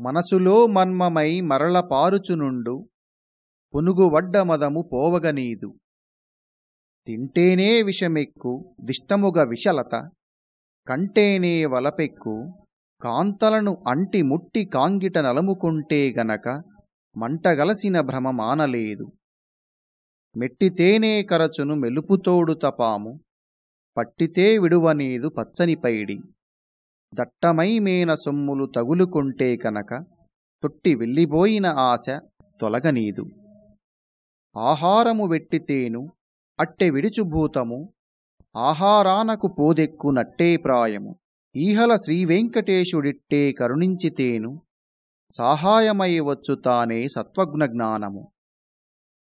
మనసులో మన్మమై మరల పారుచునుండు పునుగువడ్డ మదము పోవగనీదు. తింటేనే విషమెక్కు దిష్టముగ విషలత కంటేనే వలపెక్కు కాంతలను అంటి ముట్టి కాంగిట నలముకుంటే గనక మంటగలసిన భ్రమ మానలేదు. మెట్టితేనే కరచును మెలుపుతోడు తపాము పట్టితే విడువనేదు పచ్చని పైడి. దట్టమై మేన సొమ్ములు తగులుకుంటే కనుక తొట్టి వెళ్ళిపోయిన ఆశ తొలగనీదు. ఆహారము వెట్టితేను అట్టె విడుచుభూతము ఆహారానకు పోదెక్కు నట్టే ప్రాయము. ఈహల శ్రీవెంకటేశుడిట్టే కరుణించితేను సహాయమై వచ్చు తానే సత్వజ్ఞ జ్ఞానము.